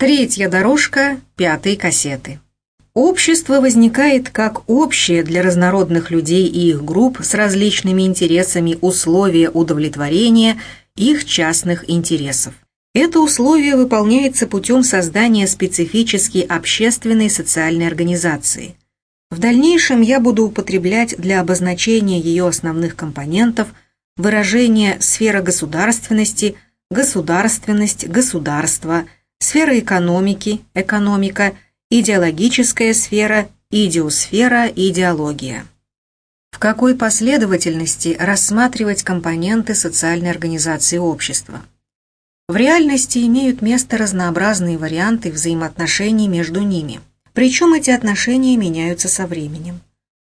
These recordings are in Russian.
Третья дорожка пятой кассеты. Общество возникает как общее для разнородных людей и их групп с различными интересами условия удовлетворения их частных интересов. Это условие выполняется путем создания специфически общественной социальной организации. В дальнейшем я буду употреблять для обозначения ее основных компонентов выражение «сфера государственности», «государственность», «государство», сфера экономики, экономика, идеологическая сфера, идиосфера, идеология. В какой последовательности рассматривать компоненты социальной организации общества? В реальности имеют место разнообразные варианты взаимоотношений между ними. Причем эти отношения меняются со временем.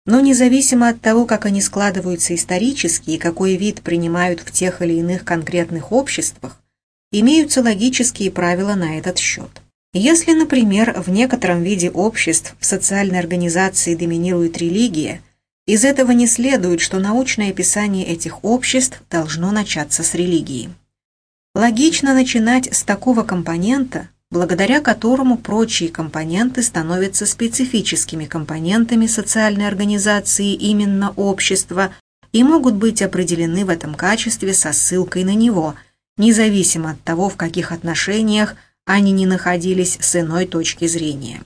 Но независимо от того, как они складываются исторически и какой вид принимают в тех или иных конкретных обществах, имеются логические правила на этот счет. Если, например, в некотором виде обществ в социальной организации доминирует религия, из этого не следует, что научное описание этих обществ должно начаться с религии. Логично начинать с такого компонента, благодаря которому прочие компоненты становятся специфическими компонентами социальной организации именно общества и могут быть определены в этом качестве со ссылкой на него – независимо от того, в каких отношениях они не находились с иной точки зрения.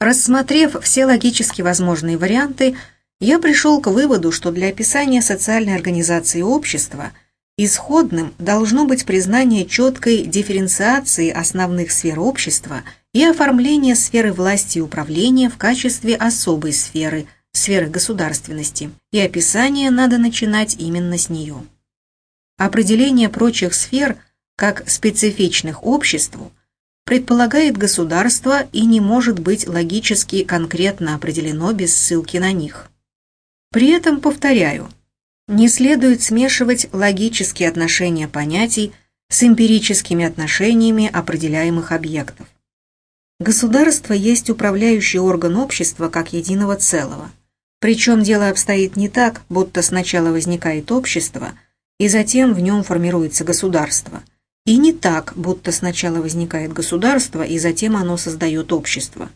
Рассмотрев все логически возможные варианты, я пришел к выводу, что для описания социальной организации общества исходным должно быть признание четкой дифференциации основных сфер общества и оформление сферы власти и управления в качестве особой сферы, сферы государственности, и описание надо начинать именно с нее. Определение прочих сфер как специфичных обществу предполагает государство и не может быть логически конкретно определено без ссылки на них. При этом, повторяю, не следует смешивать логические отношения понятий с эмпирическими отношениями определяемых объектов. Государство есть управляющий орган общества как единого целого. Причем дело обстоит не так, будто сначала возникает общество – и затем в нем формируется государство. И не так, будто сначала возникает государство, и затем оно создает общество.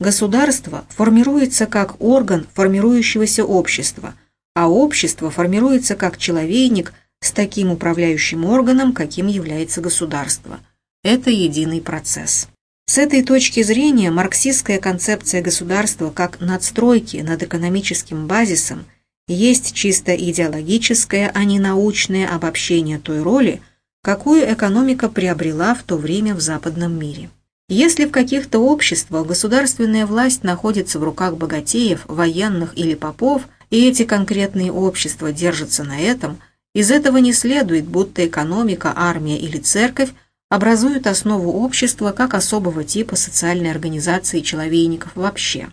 Государство формируется как орган формирующегося общества, а общество формируется как человейник с таким управляющим органом, каким является государство. Это единый процесс. С этой точки зрения марксистская концепция государства как надстройки над экономическим базисом – есть чисто идеологическое, а не научное обобщение той роли, какую экономика приобрела в то время в западном мире. Если в каких-то обществах государственная власть находится в руках богатеев, военных или попов, и эти конкретные общества держатся на этом, из этого не следует, будто экономика, армия или церковь образуют основу общества как особого типа социальной организации человейников вообще.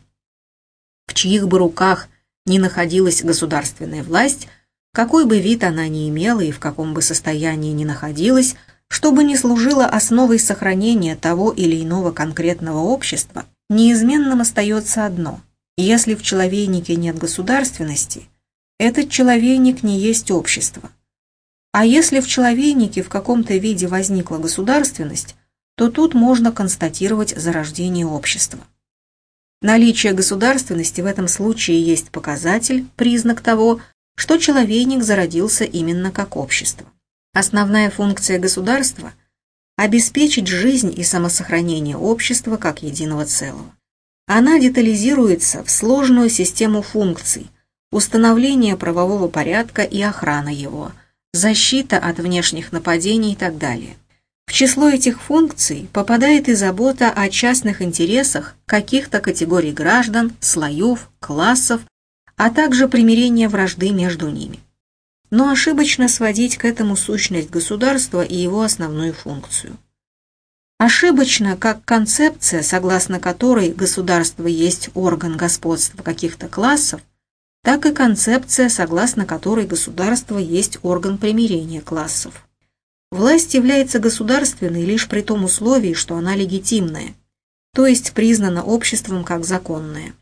В чьих бы руках ни находилась государственная власть, какой бы вид она ни имела и в каком бы состоянии ни находилась, чтобы не служила основой сохранения того или иного конкретного общества, неизменным остается одно. Если в человейнике нет государственности, этот человейник не есть общество. А если в человейнике в каком-то виде возникла государственность, то тут можно констатировать зарождение общества. Наличие государственности в этом случае есть показатель, признак того, что человейник зародился именно как общество. Основная функция государства – обеспечить жизнь и самосохранение общества как единого целого. Она детализируется в сложную систему функций, установление правового порядка и охрана его, защита от внешних нападений и так далее. В число этих функций попадает и забота о частных интересах каких-то категорий граждан, слоев, классов, а также примирение вражды между ними. Но ошибочно сводить к этому сущность государства и его основную функцию. Ошибочно, как концепция, согласно которой государство есть орган господства каких-то классов, так и концепция, согласно которой государство есть орган примирения классов. Власть является государственной лишь при том условии, что она легитимная, то есть признана обществом как законная.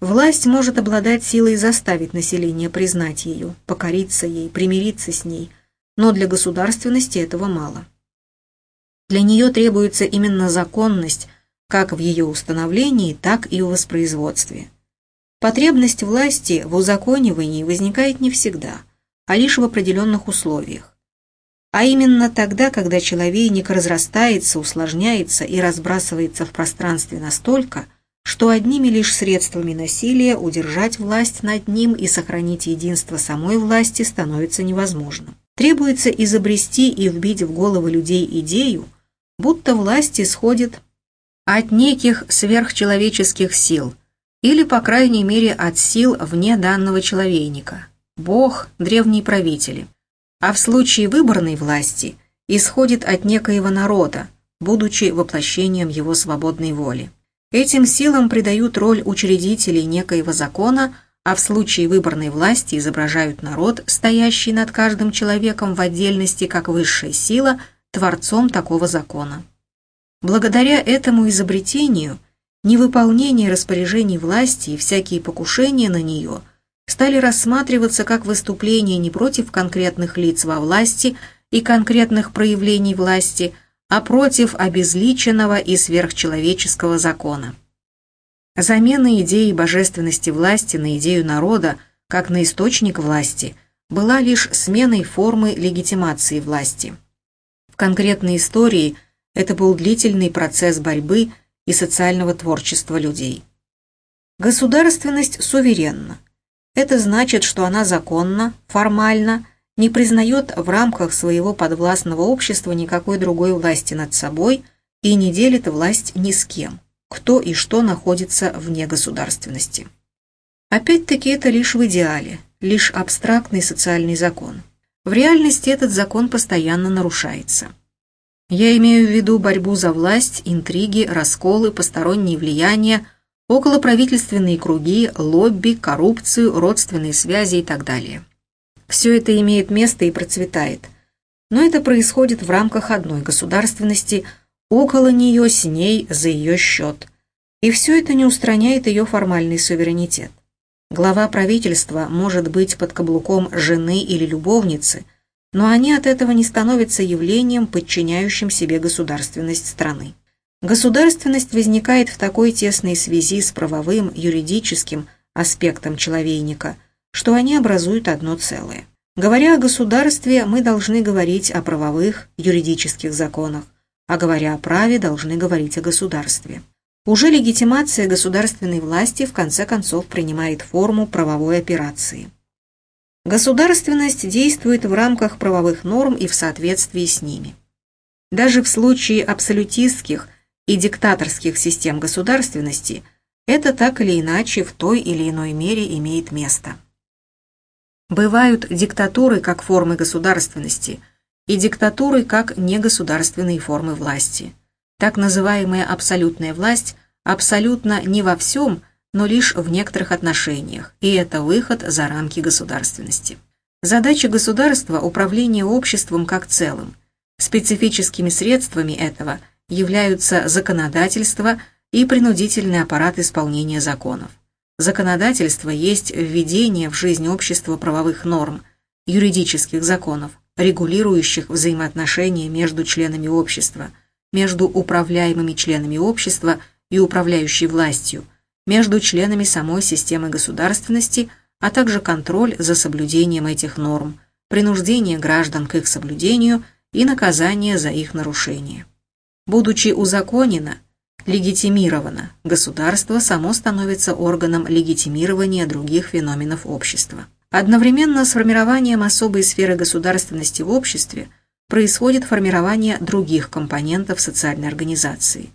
Власть может обладать силой заставить население признать ее, покориться ей, примириться с ней, но для государственности этого мало. Для нее требуется именно законность как в ее установлении, так и в воспроизводстве. Потребность власти в узаконивании возникает не всегда, а лишь в определенных условиях. А именно тогда, когда человейник разрастается, усложняется и разбрасывается в пространстве настолько, что одними лишь средствами насилия удержать власть над ним и сохранить единство самой власти становится невозможным. Требуется изобрести и вбить в головы людей идею, будто власть исходит от неких сверхчеловеческих сил, или, по крайней мере, от сил вне данного человейника. Бог, древние правители. А в случае выборной власти исходит от некоего народа, будучи воплощением его свободной воли. Этим силам придают роль учредителей некоего закона, а в случае выборной власти изображают народ, стоящий над каждым человеком в отдельности как высшая сила, творцом такого закона. Благодаря этому изобретению невыполнение распоряжений власти и всякие покушения на нее стали рассматриваться как выступления не против конкретных лиц во власти и конкретных проявлений власти, а против обезличенного и сверхчеловеческого закона. Замена идеи божественности власти на идею народа, как на источник власти, была лишь сменой формы легитимации власти. В конкретной истории – это был длительный процесс борьбы и социального творчества людей. Государственность суверенна. Это значит, что она законно, формально, не признает в рамках своего подвластного общества никакой другой власти над собой и не делит власть ни с кем, кто и что находится вне государственности. Опять-таки это лишь в идеале, лишь абстрактный социальный закон. В реальности этот закон постоянно нарушается. Я имею в виду борьбу за власть, интриги, расколы, посторонние влияния, околоправительственные круги, лобби, коррупцию, родственные связи и так далее. Все это имеет место и процветает. Но это происходит в рамках одной государственности, около нее, с ней, за ее счет. И все это не устраняет ее формальный суверенитет. Глава правительства может быть под каблуком жены или любовницы – но они от этого не становятся явлением, подчиняющим себе государственность страны. Государственность возникает в такой тесной связи с правовым, юридическим аспектом человейника, что они образуют одно целое. Говоря о государстве, мы должны говорить о правовых, юридических законах, а говоря о праве, должны говорить о государстве. Уже легитимация государственной власти в конце концов принимает форму правовой операции. Государственность действует в рамках правовых норм и в соответствии с ними. Даже в случае абсолютистских и диктаторских систем государственности это так или иначе в той или иной мере имеет место. Бывают диктатуры как формы государственности и диктатуры как негосударственные формы власти. Так называемая абсолютная власть абсолютно не во всем, но лишь в некоторых отношениях, и это выход за рамки государственности. Задача государства – управление обществом как целым. Специфическими средствами этого являются законодательство и принудительный аппарат исполнения законов. Законодательство есть введение в жизнь общества правовых норм, юридических законов, регулирующих взаимоотношения между членами общества, между управляемыми членами общества и управляющей властью – между членами самой системы государственности, а также контроль за соблюдением этих норм, принуждение граждан к их соблюдению и наказание за их нарушение. Будучи узаконено, легитимировано, государство само становится органом легитимирования других феноменов общества. Одновременно с формированием особой сферы государственности в обществе происходит формирование других компонентов социальной организации.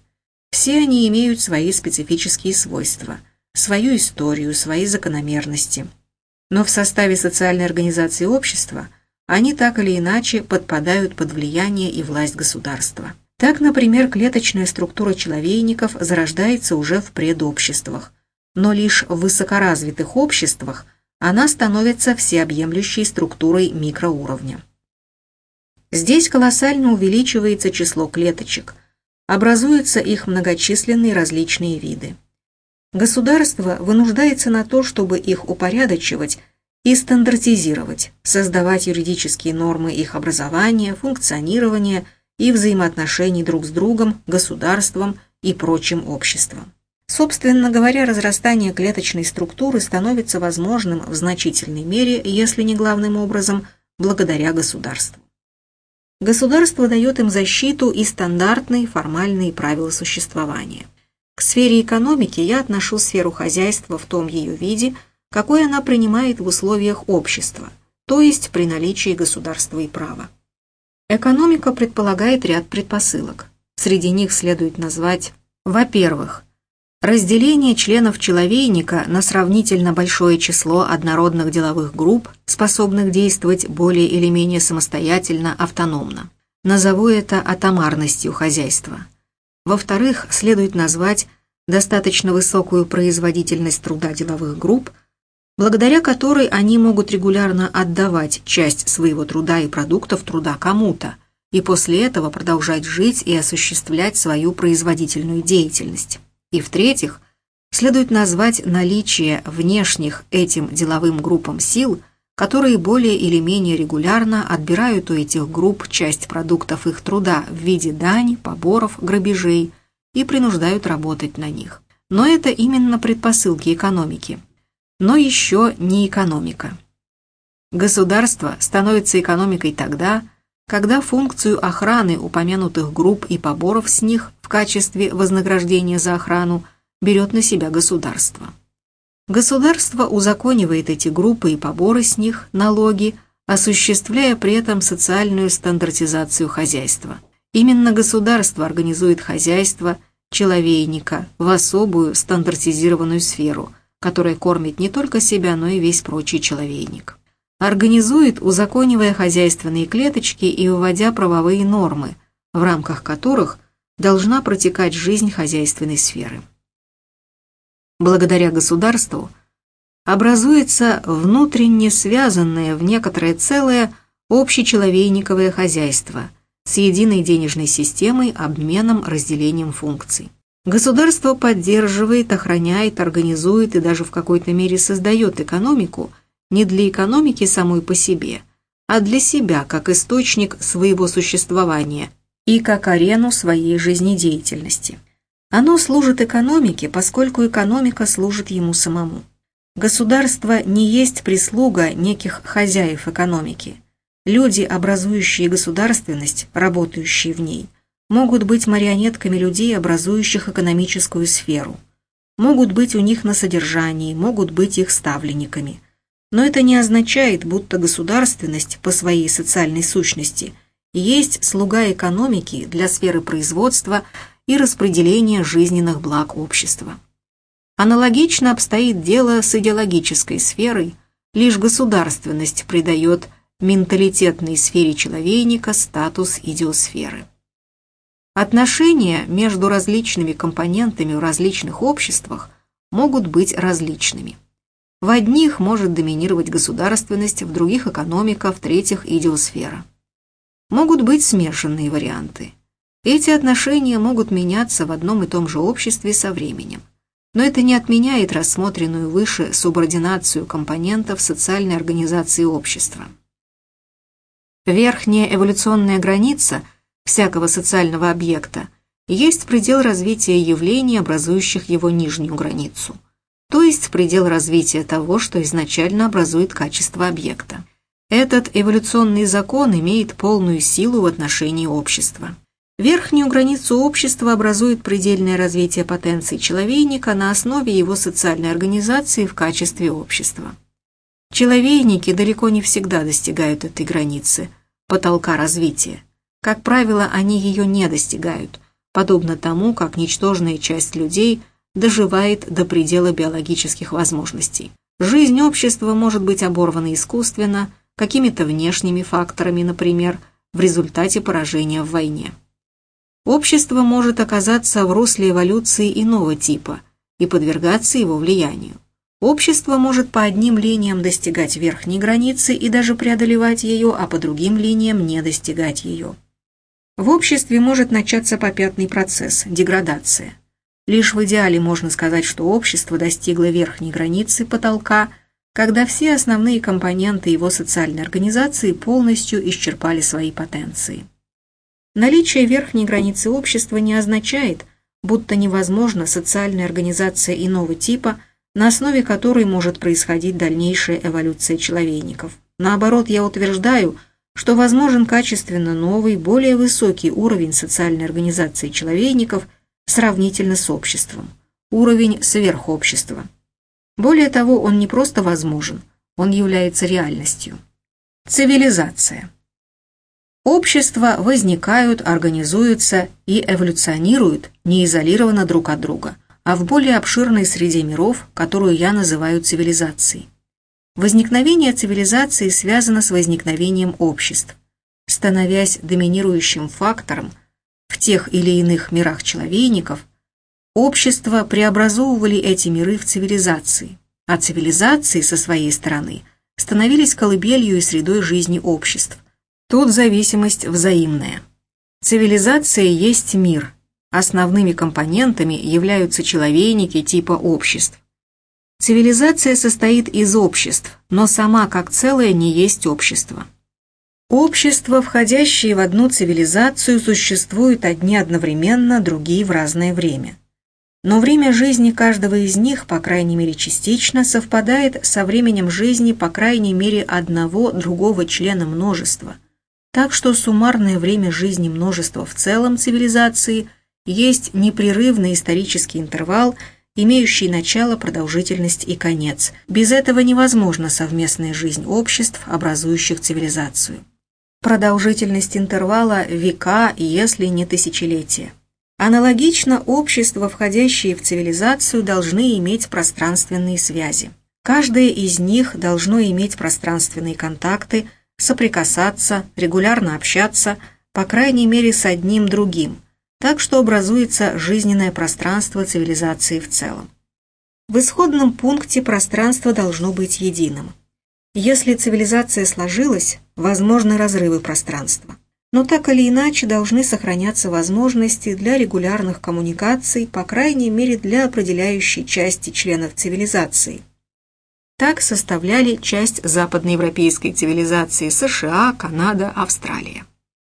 Все они имеют свои специфические свойства, свою историю, свои закономерности. Но в составе социальной организации общества они так или иначе подпадают под влияние и власть государства. Так, например, клеточная структура человейников зарождается уже в предобществах, но лишь в высокоразвитых обществах она становится всеобъемлющей структурой микроуровня. Здесь колоссально увеличивается число клеточек – образуются их многочисленные различные виды. Государство вынуждается на то, чтобы их упорядочивать и стандартизировать, создавать юридические нормы их образования, функционирования и взаимоотношений друг с другом, государством и прочим обществом. Собственно говоря, разрастание клеточной структуры становится возможным в значительной мере, если не главным образом, благодаря государству. Государство дает им защиту и стандартные формальные правила существования. К сфере экономики я отношу сферу хозяйства в том ее виде, какой она принимает в условиях общества, то есть при наличии государства и права. Экономика предполагает ряд предпосылок. Среди них следует назвать, во-первых, разделение членов человейника на сравнительно большое число однородных деловых групп, способных действовать более или менее самостоятельно, автономно. Назову это атомарностью хозяйства. Во-вторых, следует назвать достаточно высокую производительность труда деловых групп, благодаря которой они могут регулярно отдавать часть своего труда и продуктов труда кому-то, и после этого продолжать жить и осуществлять свою производительную деятельность. И в-третьих, следует назвать наличие внешних этим деловым группам сил, которые более или менее регулярно отбирают у этих групп часть продуктов их труда в виде дани, поборов, грабежей и принуждают работать на них. Но это именно предпосылки экономики. Но еще не экономика. Государство становится экономикой тогда, когда функцию охраны упомянутых групп и поборов с них в качестве вознаграждения за охрану берет на себя государство. Государство узаконивает эти группы и поборы с них, налоги, осуществляя при этом социальную стандартизацию хозяйства. Именно государство организует хозяйство человейника в особую стандартизированную сферу, которая кормит не только себя, но и весь прочий человейник организует, узаконивая хозяйственные клеточки и вводя правовые нормы, в рамках которых должна протекать жизнь хозяйственной сферы. Благодаря государству образуется внутренне связанное в некоторое целое общечеловейниковое хозяйство с единой денежной системой, обменом, разделением функций. Государство поддерживает, охраняет, организует и даже в какой-то мере создает экономику – не для экономики самой по себе, а для себя как источник своего существования и как арену своей жизнедеятельности. Оно служит экономике, поскольку экономика служит ему самому. Государство не есть прислуга неких хозяев экономики. Люди, образующие государственность, работающие в ней, могут быть марионетками людей, образующих экономическую сферу. Могут быть у них на содержании, могут быть их ставленниками – но это не означает, будто государственность по своей социальной сущности есть слуга экономики для сферы производства и распределения жизненных благ общества. Аналогично обстоит дело с идеологической сферой, лишь государственность придает менталитетной сфере человейника статус идиосферы. Отношения между различными компонентами в различных обществах могут быть различными. В одних может доминировать государственность, в других – экономика, в третьих – идеосфера. Могут быть смешанные варианты. Эти отношения могут меняться в одном и том же обществе со временем. Но это не отменяет рассмотренную выше субординацию компонентов социальной организации общества. Верхняя эволюционная граница всякого социального объекта есть предел развития явлений, образующих его нижнюю границу – то есть предел развития того, что изначально образует качество объекта. Этот эволюционный закон имеет полную силу в отношении общества. Верхнюю границу общества образует предельное развитие потенции человейника на основе его социальной организации в качестве общества. Человейники далеко не всегда достигают этой границы, потолка развития. Как правило, они ее не достигают, подобно тому, как ничтожная часть людей – доживает до предела биологических возможностей. Жизнь общества может быть оборвана искусственно, какими-то внешними факторами, например, в результате поражения в войне. Общество может оказаться в русле эволюции иного типа и подвергаться его влиянию. Общество может по одним линиям достигать верхней границы и даже преодолевать ее, а по другим линиям не достигать ее. В обществе может начаться попятный процесс – деградация. Лишь в идеале можно сказать, что общество достигло верхней границы потолка, когда все основные компоненты его социальной организации полностью исчерпали свои потенции. Наличие верхней границы общества не означает, будто невозможна социальная организация иного типа, на основе которой может происходить дальнейшая эволюция человейников. Наоборот, я утверждаю, что возможен качественно новый, более высокий уровень социальной организации человейников сравнительно с обществом, уровень сверхобщества. Более того, он не просто возможен, он является реальностью. Цивилизация. Общества возникают, организуются и эволюционируют не изолированно друг от друга, а в более обширной среде миров, которую я называю цивилизацией. Возникновение цивилизации связано с возникновением обществ. Становясь доминирующим фактором в тех или иных мирах человейников, общества преобразовывали эти миры в цивилизации, а цивилизации, со своей стороны, становились колыбелью и средой жизни обществ. Тут зависимость взаимная. Цивилизация есть мир. Основными компонентами являются человейники типа обществ. Цивилизация состоит из обществ, но сама как целое не есть общество. Общества, входящие в одну цивилизацию, существуют одни одновременно, другие в разное время. Но время жизни каждого из них, по крайней мере частично, совпадает со временем жизни, по крайней мере, одного другого члена множества – так что суммарное время жизни множества в целом цивилизации есть непрерывный исторический интервал, имеющий начало, продолжительность и конец. Без этого невозможна совместная жизнь обществ, образующих цивилизацию. Продолжительность интервала – века, если не тысячелетия. Аналогично общества, входящие в цивилизацию, должны иметь пространственные связи. Каждое из них должно иметь пространственные контакты – соприкасаться, регулярно общаться, по крайней мере с одним другим, так что образуется жизненное пространство цивилизации в целом. В исходном пункте пространство должно быть единым. Если цивилизация сложилась, возможны разрывы пространства. Но так или иначе должны сохраняться возможности для регулярных коммуникаций, по крайней мере для определяющей части членов цивилизации – так составляли часть западноевропейской цивилизации США, Канада, Австралия.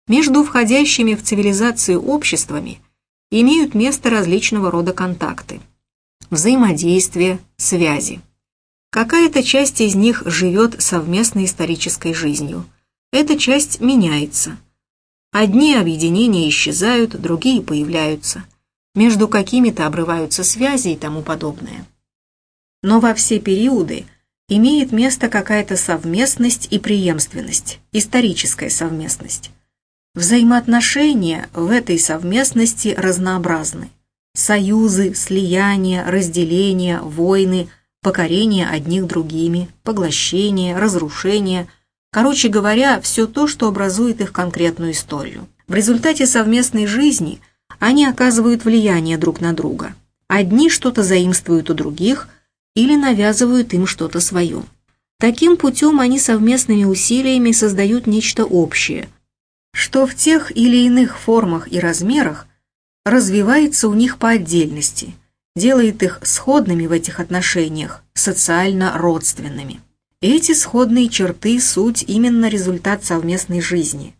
Между входящими в цивилизацию обществами имеют место различного рода контакты, взаимодействия, связи. Какая-то часть из них живет совместной исторической жизнью. Эта часть меняется. Одни объединения исчезают, другие появляются. Между какими-то обрываются связи и тому подобное. Но во все периоды – имеет место какая-то совместность и преемственность, историческая совместность. Взаимоотношения в этой совместности разнообразны. Союзы, слияния, разделения, войны, покорение одних другими, поглощение, разрушение, короче говоря, все то, что образует их конкретную историю. В результате совместной жизни они оказывают влияние друг на друга. Одни что-то заимствуют у других – или навязывают им что-то свое. Таким путем они совместными усилиями создают нечто общее, что в тех или иных формах и размерах развивается у них по отдельности, делает их сходными в этих отношениях, социально родственными. Эти сходные черты – суть именно результат совместной жизни.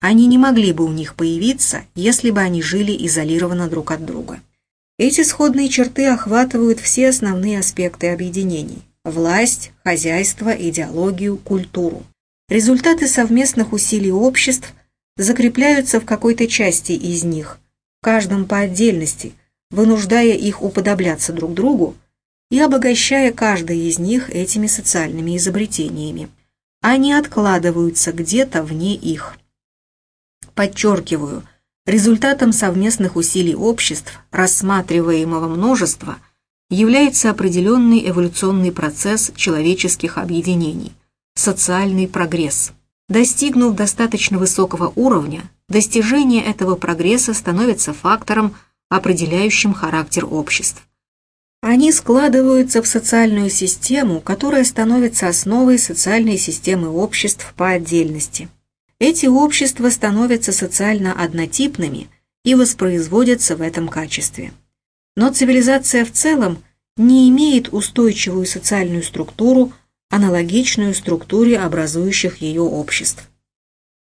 Они не могли бы у них появиться, если бы они жили изолированно друг от друга. Эти сходные черты охватывают все основные аспекты объединений – власть, хозяйство, идеологию, культуру. Результаты совместных усилий обществ закрепляются в какой-то части из них, в каждом по отдельности, вынуждая их уподобляться друг другу и обогащая каждый из них этими социальными изобретениями. Они откладываются где-то вне их. Подчеркиваю – Результатом совместных усилий обществ, рассматриваемого множества, является определенный эволюционный процесс человеческих объединений – социальный прогресс. Достигнув достаточно высокого уровня, достижение этого прогресса становится фактором, определяющим характер обществ. Они складываются в социальную систему, которая становится основой социальной системы обществ по отдельности – эти общества становятся социально однотипными и воспроизводятся в этом качестве. Но цивилизация в целом не имеет устойчивую социальную структуру, аналогичную структуре образующих ее обществ.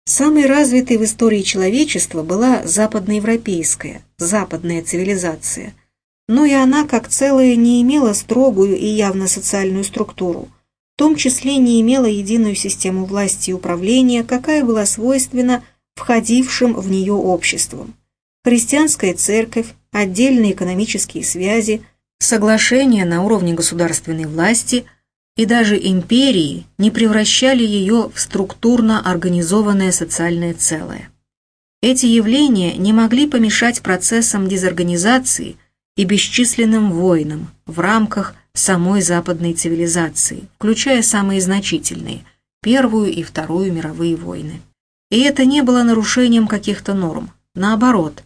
Самой развитой в истории человечества была западноевропейская, западная цивилизация, но и она как целая не имела строгую и явно социальную структуру, в том числе не имела единую систему власти и управления, какая была свойственна входившим в нее обществам. Христианская церковь, отдельные экономические связи, соглашения на уровне государственной власти – и даже империи не превращали ее в структурно организованное социальное целое. Эти явления не могли помешать процессам дезорганизации и бесчисленным войнам в рамках самой западной цивилизации, включая самые значительные – Первую и Вторую мировые войны. И это не было нарушением каких-то норм. Наоборот,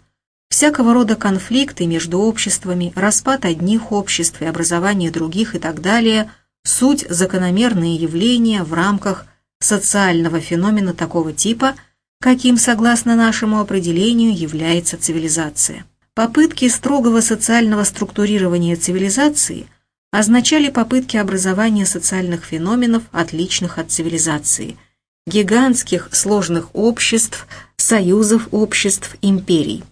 всякого рода конфликты между обществами, распад одних обществ и образование других и так далее – суть закономерные явления в рамках социального феномена такого типа, каким, согласно нашему определению, является цивилизация. Попытки строгого социального структурирования цивилизации означали попытки образования социальных феноменов, отличных от цивилизации, гигантских сложных обществ, союзов обществ, империй.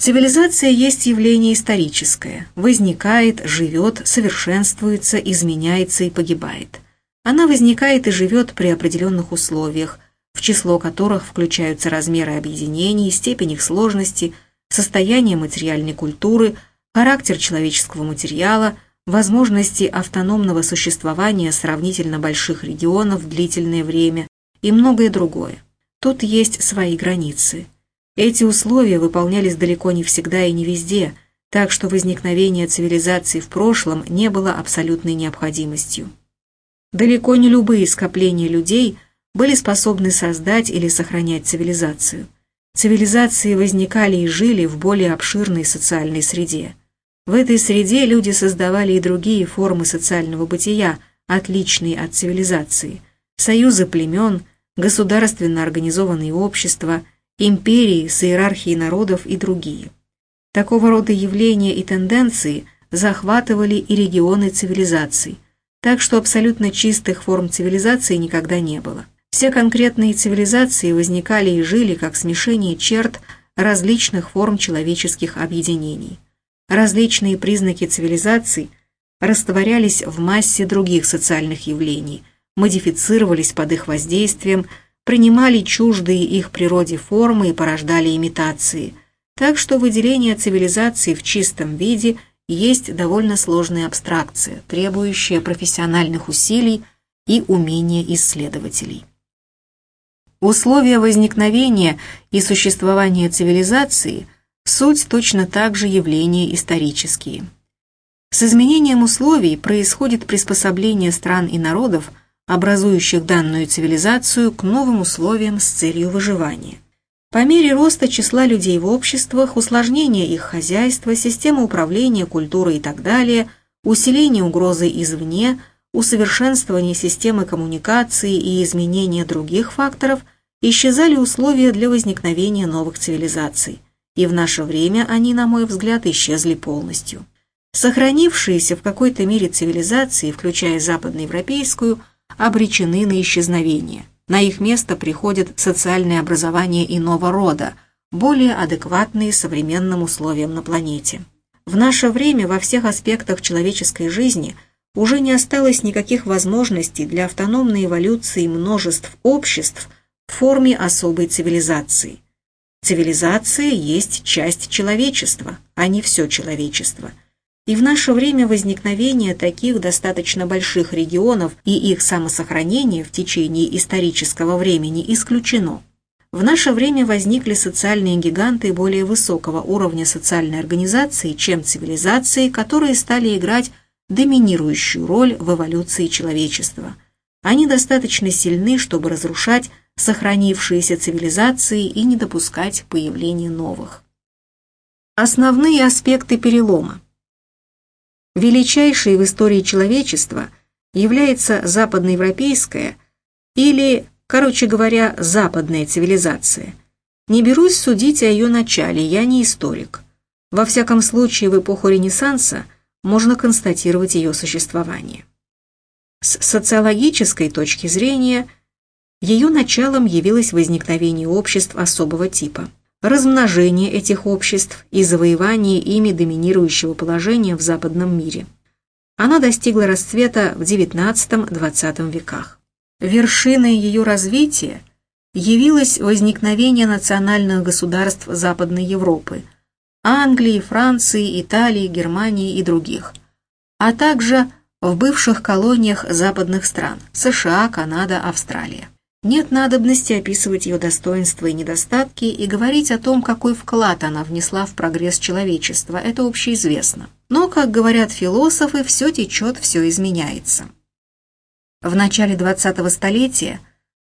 Цивилизация есть явление историческое, возникает, живет, совершенствуется, изменяется и погибает. Она возникает и живет при определенных условиях, в число которых включаются размеры объединений, степень их сложности, состояние материальной культуры, характер человеческого материала, возможности автономного существования сравнительно больших регионов в длительное время и многое другое. Тут есть свои границы – эти условия выполнялись далеко не всегда и не везде, так что возникновение цивилизации в прошлом не было абсолютной необходимостью. Далеко не любые скопления людей были способны создать или сохранять цивилизацию. Цивилизации возникали и жили в более обширной социальной среде. В этой среде люди создавали и другие формы социального бытия, отличные от цивилизации, союзы племен, государственно организованные общества – империи с иерархией народов и другие. Такого рода явления и тенденции захватывали и регионы цивилизаций, так что абсолютно чистых форм цивилизации никогда не было. Все конкретные цивилизации возникали и жили как смешение черт различных форм человеческих объединений. Различные признаки цивилизаций растворялись в массе других социальных явлений, модифицировались под их воздействием, принимали чуждые их природе формы и порождали имитации, так что выделение цивилизации в чистом виде есть довольно сложная абстракция, требующая профессиональных усилий и умения исследователей. Условия возникновения и существования цивилизации – суть точно так же явления исторические. С изменением условий происходит приспособление стран и народов образующих данную цивилизацию к новым условиям с целью выживания. По мере роста числа людей в обществах, усложнения их хозяйства, системы управления, культуры и так далее, усиление угрозы извне, усовершенствование системы коммуникации и изменения других факторов, исчезали условия для возникновения новых цивилизаций. И в наше время они, на мой взгляд, исчезли полностью. Сохранившиеся в какой-то мере цивилизации, включая западноевропейскую, обречены на исчезновение. На их место приходит социальное образование иного рода, более адекватные современным условиям на планете. В наше время во всех аспектах человеческой жизни уже не осталось никаких возможностей для автономной эволюции множеств обществ в форме особой цивилизации. Цивилизация есть часть человечества, а не все человечество – и в наше время возникновение таких достаточно больших регионов и их самосохранение в течение исторического времени исключено. В наше время возникли социальные гиганты более высокого уровня социальной организации, чем цивилизации, которые стали играть доминирующую роль в эволюции человечества. Они достаточно сильны, чтобы разрушать сохранившиеся цивилизации и не допускать появления новых. Основные аспекты перелома величайшей в истории человечества является западноевропейская или, короче говоря, западная цивилизация. Не берусь судить о ее начале, я не историк. Во всяком случае, в эпоху Ренессанса можно констатировать ее существование. С социологической точки зрения Ее началом явилось возникновение обществ особого типа, размножение этих обществ и завоевание ими доминирующего положения в западном мире. Она достигла расцвета в XIX-XX веках. Вершиной ее развития явилось возникновение национальных государств Западной Европы – Англии, Франции, Италии, Германии и других, а также в бывших колониях западных стран – США, Канада, Австралия. Нет надобности описывать ее достоинства и недостатки и говорить о том, какой вклад она внесла в прогресс человечества, это общеизвестно. Но, как говорят философы, все течет, все изменяется. В начале 20-го столетия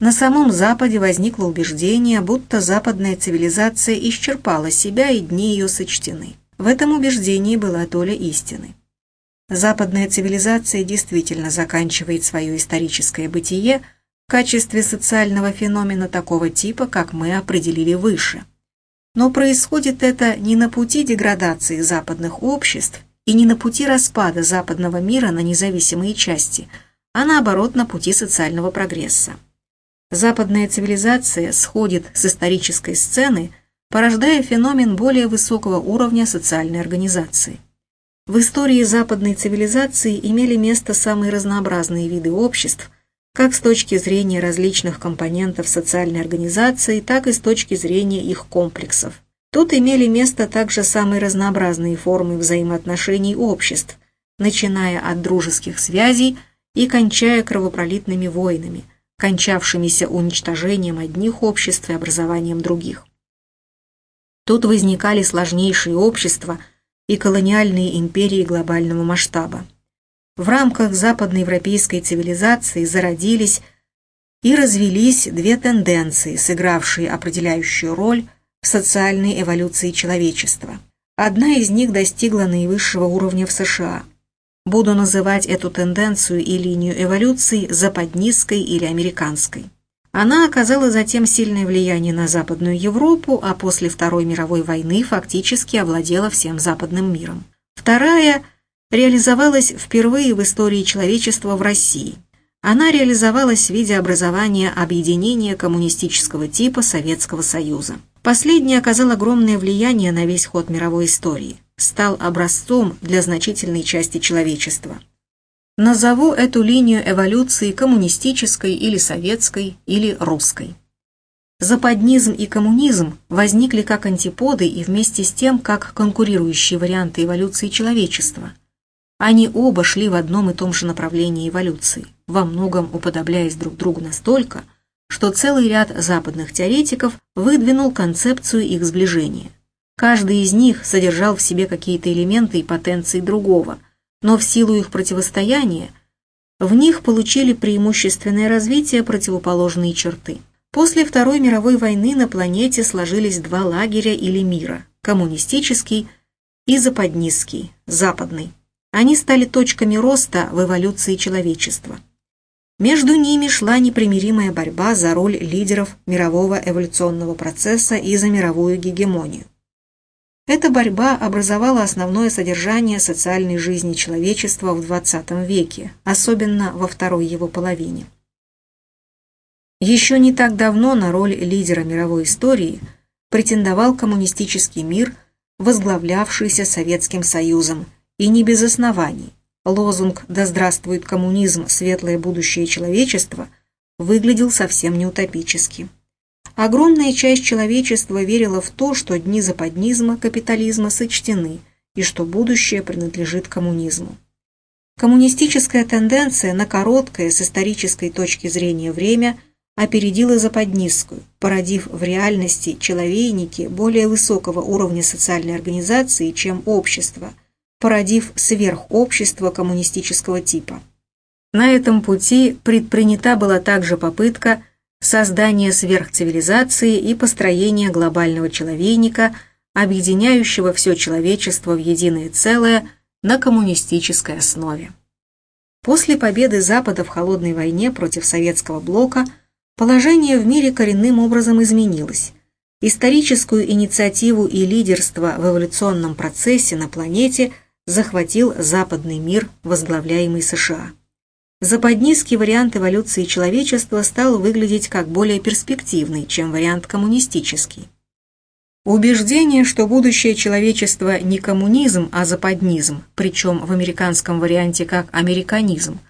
на самом Западе возникло убеждение, будто западная цивилизация исчерпала себя и дни ее сочтены. В этом убеждении была доля истины. Западная цивилизация действительно заканчивает свое историческое бытие качестве социального феномена такого типа, как мы определили выше. Но происходит это не на пути деградации западных обществ и не на пути распада западного мира на независимые части, а наоборот на пути социального прогресса. Западная цивилизация сходит с исторической сцены, порождая феномен более высокого уровня социальной организации. В истории западной цивилизации имели место самые разнообразные виды обществ, как с точки зрения различных компонентов социальной организации, так и с точки зрения их комплексов. Тут имели место также самые разнообразные формы взаимоотношений обществ, начиная от дружеских связей и кончая кровопролитными войнами – кончавшимися уничтожением одних обществ и образованием других. Тут возникали сложнейшие общества и колониальные империи глобального масштаба. В рамках западноевропейской цивилизации зародились и развелись две тенденции, сыгравшие определяющую роль в социальной эволюции человечества. Одна из них достигла наивысшего уровня в США – Буду называть эту тенденцию и линию эволюции западнистской или американской. Она оказала затем сильное влияние на Западную Европу, а после Второй мировой войны фактически овладела всем западным миром. Вторая реализовалась впервые в истории человечества в России. Она реализовалась в виде образования объединения коммунистического типа Советского Союза. Последний оказал огромное влияние на весь ход мировой истории стал образцом для значительной части человечества. Назову эту линию эволюции коммунистической или советской или русской. Западнизм и коммунизм возникли как антиподы и вместе с тем как конкурирующие варианты эволюции человечества. Они оба шли в одном и том же направлении эволюции, во многом уподобляясь друг другу настолько, что целый ряд западных теоретиков выдвинул концепцию их сближения. Каждый из них содержал в себе какие-то элементы и потенции другого, но в силу их противостояния в них получили преимущественное развитие противоположные черты. После Второй мировой войны на планете сложились два лагеря или мира – коммунистический и западнистский, западный. Они стали точками роста в эволюции человечества. Между ними шла непримиримая борьба за роль лидеров мирового эволюционного процесса и за мировую гегемонию. Эта борьба образовала основное содержание социальной жизни человечества в XX веке, особенно во второй его половине. Еще не так давно на роль лидера мировой истории претендовал коммунистический мир, возглавлявшийся Советским Союзом, и не без оснований. Лозунг «Да здравствует коммунизм, светлое будущее человечества» выглядел совсем не утопически. Огромная часть человечества верила в то, что дни западнизма, капитализма сочтены, и что будущее принадлежит коммунизму. Коммунистическая тенденция на короткое с исторической точки зрения время опередила западнистскую, породив в реальности человейники более высокого уровня социальной организации, чем общество, породив сверхобщество коммунистического типа. На этом пути предпринята была также попытка создание сверхцивилизации и построение глобального человейника, объединяющего все человечество в единое целое на коммунистической основе. После победы Запада в холодной войне против советского блока положение в мире коренным образом изменилось. Историческую инициативу и лидерство в эволюционном процессе на планете захватил западный мир, возглавляемый США. западнистский вариант эволюции человечества стал выглядеть как более перспективный, чем вариант коммунистический. Убеждение, что будущее человечества не коммунизм, а западнизм, причем в американском варианте как американизм,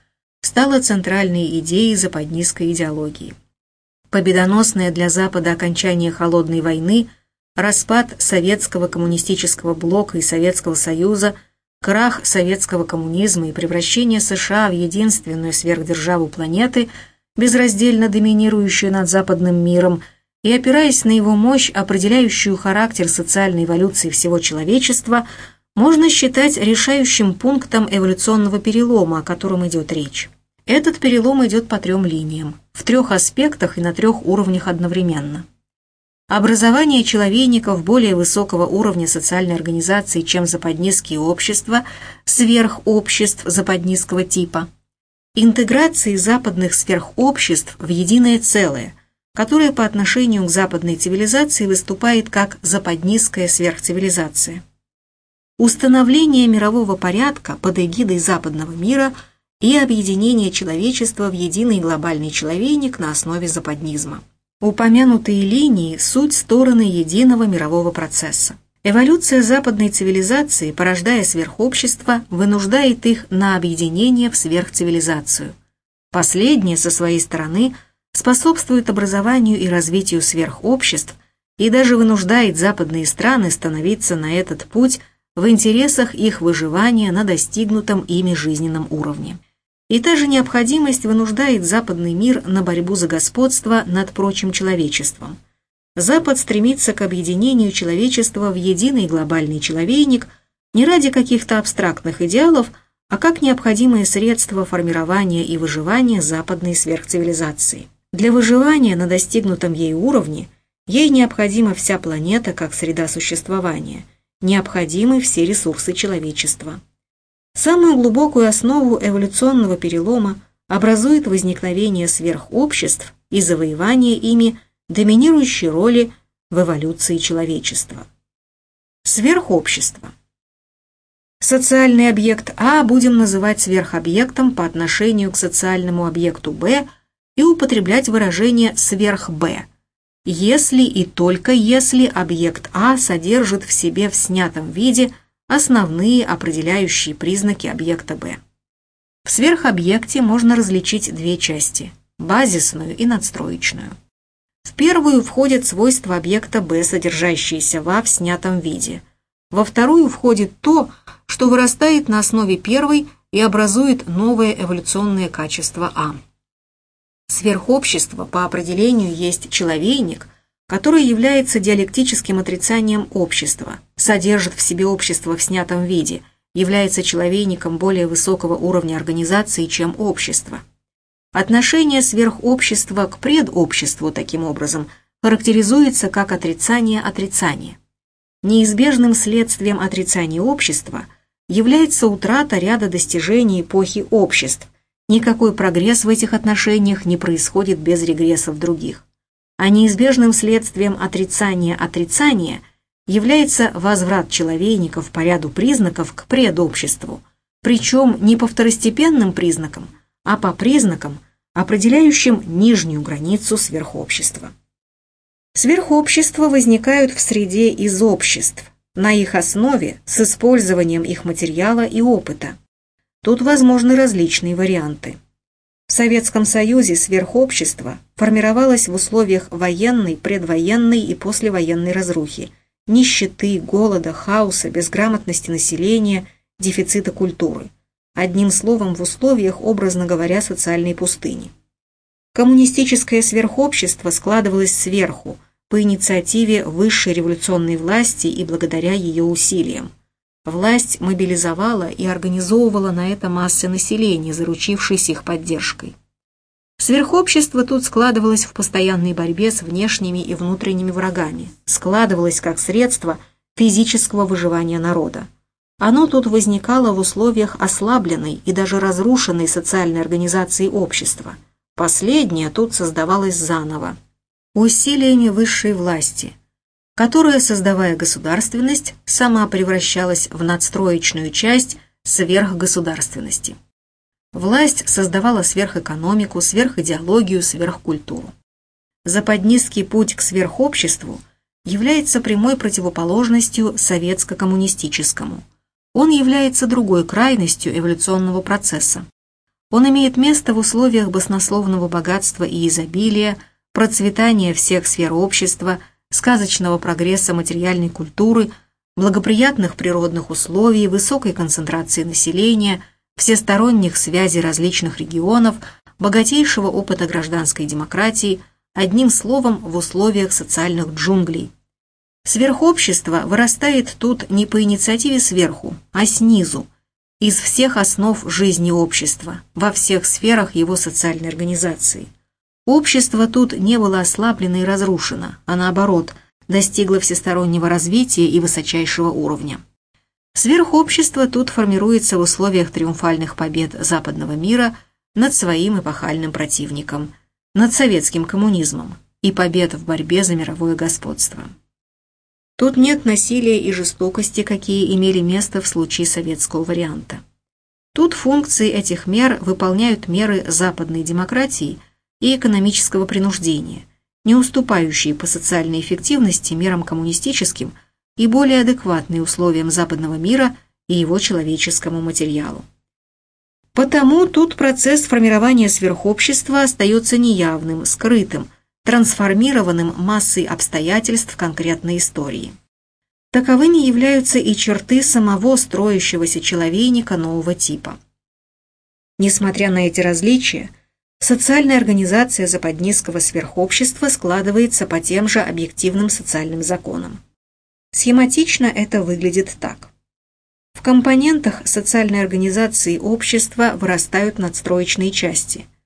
стало центральной идеей западнистской идеологии. Победоносное для Запада окончание Холодной войны, распад советского коммунистического блока и Советского Союза, крах советского коммунизма и превращение США в единственную сверхдержаву планеты, безраздельно доминирующую над западным миром – и опираясь на его мощь, определяющую характер социальной эволюции всего человечества, можно считать решающим пунктом эволюционного перелома, о котором идет речь. Этот перелом идет по трем линиям, в трех аспектах и на трех уровнях одновременно. Образование человейников более высокого уровня социальной организации, чем западнистские общества, сверхобществ западнистского типа. Интеграции западных сверхобществ в единое целое – которая по отношению к западной цивилизации выступает как западнистская сверхцивилизация. Установление мирового порядка под эгидой западного мира и объединение человечества в единый глобальный человейник на основе западнизма. Упомянутые линии – суть стороны единого мирового процесса. Эволюция западной цивилизации, порождая сверхобщество, вынуждает их на объединение в сверхцивилизацию. Последнее, со своей стороны – способствует образованию и развитию сверхобществ и даже вынуждает западные страны становиться на этот путь в интересах их выживания на достигнутом ими жизненном уровне. И та же необходимость вынуждает западный мир на борьбу за господство над прочим человечеством. Запад стремится к объединению человечества в единый глобальный человейник не ради каких-то абстрактных идеалов, а как необходимое средство формирования и выживания западной сверхцивилизации. Для выживания на достигнутом ей уровне ей необходима вся планета как среда существования, необходимы все ресурсы человечества. Самую глубокую основу эволюционного перелома образует возникновение сверхобществ и завоевание ими доминирующей роли в эволюции человечества. Сверхобщество. Социальный объект А будем называть сверхобъектом по отношению к социальному объекту Б – и употреблять выражение «сверх Б», если и только если объект А содержит в себе в снятом виде основные определяющие признаки объекта Б. В сверхобъекте можно различить две части – базисную и надстроечную. В первую входят свойства объекта B, содержащиеся в А в снятом виде. Во вторую входит то, что вырастает на основе первой и образует новое эволюционное качество А. Сверхобщество по определению есть человейник, который является диалектическим отрицанием общества, содержит в себе общество в снятом виде, является человейником более высокого уровня организации, чем общество. Отношение сверхобщества к предобществу, таким образом, характеризуется как отрицание отрицания. Неизбежным следствием отрицания общества является утрата ряда достижений эпохи обществ – Никакой прогресс в этих отношениях не происходит без регресса в других. А неизбежным следствием отрицания отрицания является возврат человейников по ряду признаков к предобществу, причем не по второстепенным признакам, а по признакам, определяющим нижнюю границу сверхобщества. Сверхобщества возникают в среде из обществ, на их основе с использованием их материала и опыта. Тут возможны различные варианты. В Советском Союзе сверхобщество формировалось в условиях военной, предвоенной и послевоенной разрухи, нищеты, голода, хаоса, безграмотности населения, дефицита культуры. Одним словом, в условиях, образно говоря, социальной пустыни. Коммунистическое сверхобщество складывалось сверху, по инициативе высшей революционной власти и благодаря ее усилиям. Власть мобилизовала и организовывала на это массы населения, заручившись их поддержкой. Сверхобщество тут складывалось в постоянной борьбе с внешними и внутренними врагами, складывалось как средство физического выживания народа. Оно тут возникало в условиях ослабленной и даже разрушенной социальной организации общества. Последнее тут создавалось заново, усилиями высшей власти – которая, создавая государственность, сама превращалась в надстроечную часть сверхгосударственности. Власть создавала сверхэкономику, сверхидеологию, сверхкультуру. Западнистский путь к сверхобществу является прямой противоположностью советско-коммунистическому. Он является другой крайностью эволюционного процесса. Он имеет место в условиях баснословного богатства и изобилия, процветания всех сфер общества, сказочного прогресса материальной культуры, благоприятных природных условий, высокой концентрации населения, всесторонних связей различных регионов, богатейшего опыта гражданской демократии, одним словом, в условиях социальных джунглей. Сверхобщество вырастает тут не по инициативе сверху, а снизу, из всех основ жизни общества, во всех сферах его социальной организации. Общество тут не было ослаблено и разрушено, а наоборот, достигло всестороннего развития и высочайшего уровня. Сверхобщество тут формируется в условиях триумфальных побед западного мира над своим эпохальным противником, над советским коммунизмом и побед в борьбе за мировое господство. Тут нет насилия и жестокости, какие имели место в случае советского варианта. Тут функции этих мер выполняют меры западной демократии и экономического принуждения, не уступающие по социальной эффективности мерам коммунистическим и более адекватные условиям западного мира и его человеческому материалу. Потому тут процесс формирования сверхобщества остается неявным, скрытым – трансформированным массой обстоятельств конкретной истории. Таковыми являются и черты самого строящегося человейника нового типа. Несмотря на эти различия, социальная организация западнистского сверхобщества складывается по тем же объективным социальным законам. Схематично это выглядит так. В компонентах социальной организации общества вырастают надстроечные части –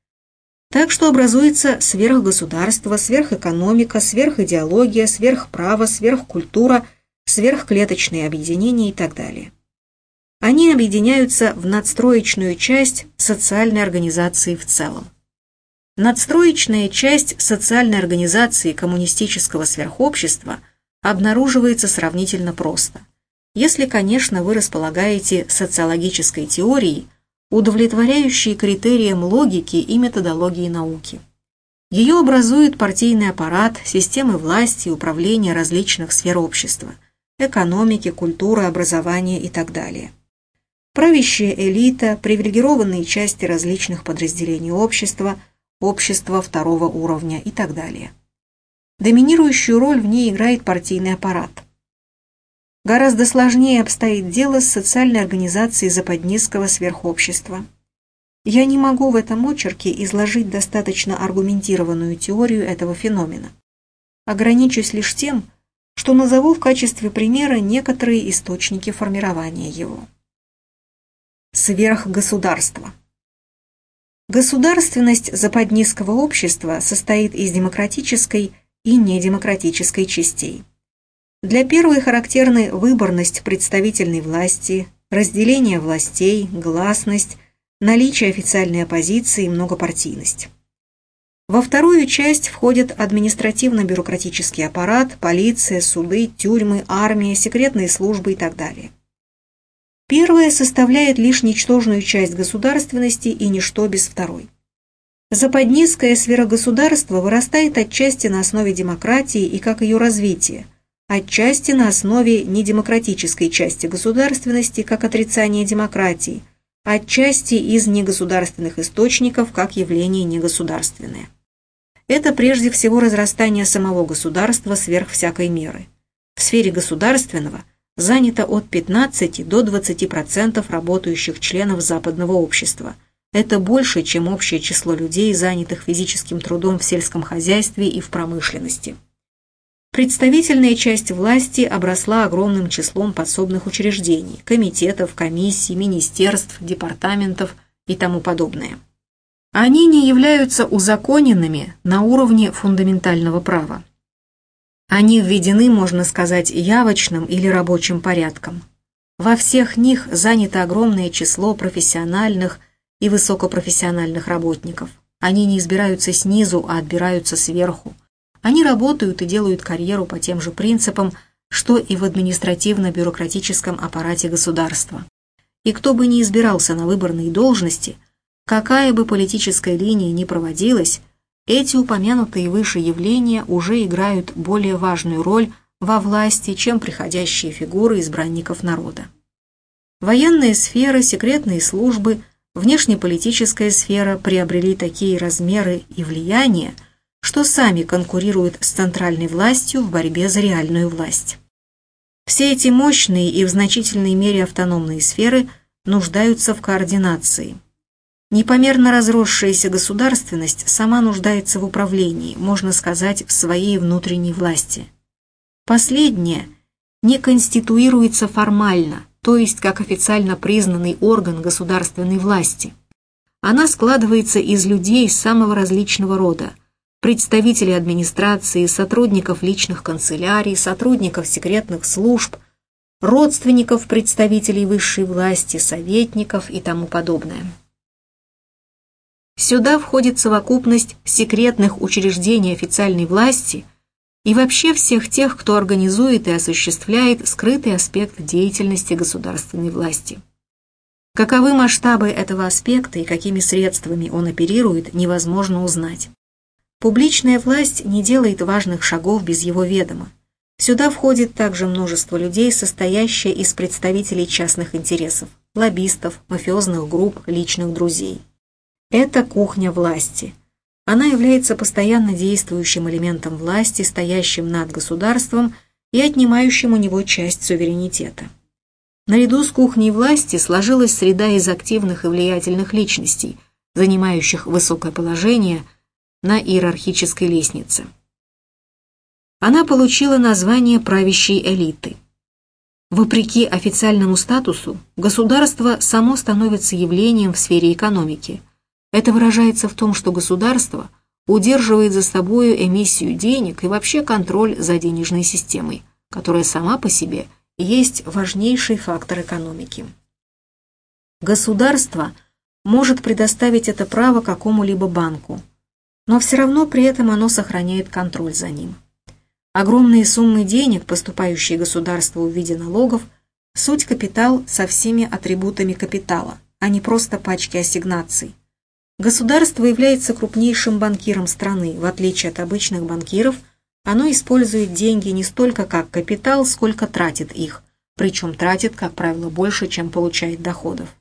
так что образуется сверхгосударство, сверхэкономика, сверхидеология, сверхправо, сверхкультура, сверхклеточные объединения и так далее. Они объединяются в надстроечную часть социальной организации в целом. Надстроечная часть социальной организации коммунистического сверхобщества обнаруживается сравнительно просто. Если, конечно, вы располагаете социологической теорией, удовлетворяющие критериям логики и методологии науки. Ее образует партийный аппарат, системы власти и управления различных сфер общества, экономики, культуры, образования и так далее. Правящая элита, привилегированные части различных подразделений общества, общество второго уровня и так далее. Доминирующую роль в ней играет партийный аппарат. Гораздо сложнее обстоит дело с социальной организацией западнистского сверхобщества. Я не могу в этом очерке изложить достаточно аргументированную теорию этого феномена. Ограничусь лишь тем, что назову в качестве примера некоторые источники формирования его. Сверхгосударство. Государственность западнистского общества состоит из демократической и недемократической частей. Для первой характерны выборность представительной власти, разделение властей, гласность, наличие официальной оппозиции и многопартийность. Во вторую часть входят административно-бюрократический аппарат, полиция, суды, тюрьмы, армия, секретные службы и так далее. Первая составляет лишь ничтожную часть государственности и ничто без второй. Западнистская сфера государства вырастает отчасти на основе демократии и как ее развитие – отчасти на основе недемократической части государственности как отрицание демократии, отчасти из негосударственных источников как явление негосударственное. Это прежде всего разрастание самого государства сверх всякой меры. В сфере государственного занято от 15 до 20% работающих членов западного общества. Это больше, чем общее число людей, занятых физическим трудом в сельском хозяйстве и в промышленности. Представительная часть власти обросла огромным числом подсобных учреждений, комитетов, комиссий, министерств, департаментов и тому подобное. Они не являются узаконенными на уровне фундаментального права. Они введены, можно сказать, явочным или рабочим порядком. Во всех них занято огромное число профессиональных и высокопрофессиональных работников. Они не избираются снизу, а отбираются сверху. Они работают и делают карьеру по тем же принципам, что и в административно-бюрократическом аппарате государства. И кто бы ни избирался на выборные должности, Какая бы политическая линия ни проводилась, эти упомянутые выше явления уже играют более важную роль во власти, чем приходящие фигуры избранников народа. Военные сферы, секретные службы, внешнеполитическая сфера приобрели такие размеры и влияние, что сами конкурируют с центральной властью в борьбе за реальную власть. Все эти мощные и в значительной мере автономные сферы нуждаются в координации. Непомерно разросшаяся государственность сама нуждается в управлении, можно сказать, в своей внутренней власти. Последняя не конституируется формально, то есть как официально признанный орган государственной власти. Она складывается из людей самого различного рода – представителей администрации, сотрудников личных канцелярий, сотрудников секретных служб, родственников представителей высшей власти, советников и тому подобное. Сюда входит совокупность секретных учреждений официальной власти и вообще всех тех, кто организует и осуществляет скрытый аспект деятельности государственной власти. Каковы масштабы этого аспекта и какими средствами он оперирует, невозможно узнать. Публичная власть не делает важных шагов без его ведома. Сюда входит также множество людей, состоящее из представителей частных интересов, лоббистов, мафиозных групп, личных друзей. Это кухня власти. Она является постоянно действующим элементом власти, стоящим над государством и отнимающим у него часть суверенитета. Наряду с кухней власти сложилась среда из активных и влиятельных личностей, занимающих высокое положение – на иерархической лестнице. Она получила название правящей элиты. Вопреки официальному статусу, государство само становится явлением в сфере экономики. Это выражается в том, что государство удерживает за собою эмиссию денег и вообще контроль за денежной системой, которая сама по себе есть важнейший фактор экономики. Государство может предоставить это право какому-либо банку – но все равно при этом оно сохраняет контроль за ним. Огромные суммы денег, поступающие государству в виде налогов, суть капитал со всеми атрибутами капитала, а не просто пачки ассигнаций. Государство является крупнейшим банкиром страны, в отличие от обычных банкиров, оно использует деньги не столько как капитал, сколько тратит их, причем тратит, как правило, больше, чем получает доходов.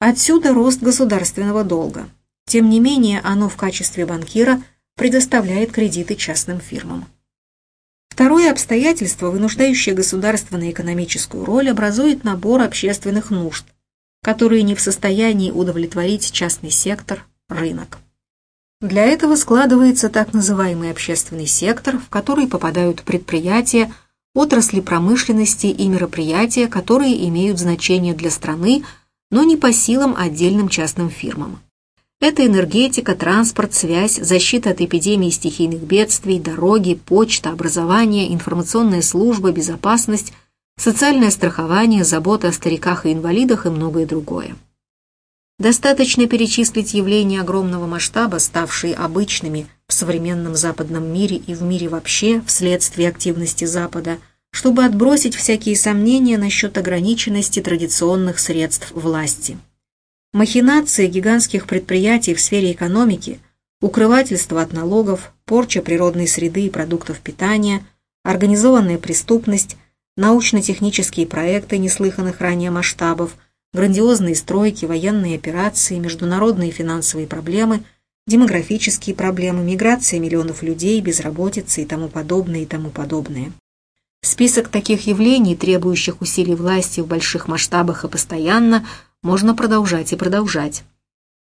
Отсюда рост государственного долга. Тем не менее, оно в качестве банкира предоставляет кредиты частным фирмам. Второе обстоятельство, вынуждающее государство на экономическую роль, образует набор общественных нужд, которые не в состоянии удовлетворить частный сектор, рынок. Для этого складывается так называемый общественный сектор, в который попадают предприятия, отрасли промышленности и мероприятия, которые имеют значение для страны, но не по силам отдельным частным фирмам. Это энергетика, транспорт, связь, защита от эпидемий и стихийных бедствий, дороги, почта, образование, информационная служба, безопасность, социальное страхование, забота о стариках и инвалидах и многое другое. Достаточно перечислить явления огромного масштаба, ставшие обычными в современном западном мире и в мире вообще вследствие активности Запада, чтобы отбросить всякие сомнения насчет ограниченности традиционных средств власти. Махинации гигантских предприятий в сфере экономики, укрывательство от налогов, порча природной среды и продуктов питания, организованная преступность, научно-технические проекты неслыханных ранее масштабов, грандиозные стройки, военные операции, международные финансовые проблемы, демографические проблемы, миграция миллионов людей, безработица и тому подобное и тому подобное. Список таких явлений, требующих усилий власти в больших масштабах и постоянно, можно продолжать и продолжать.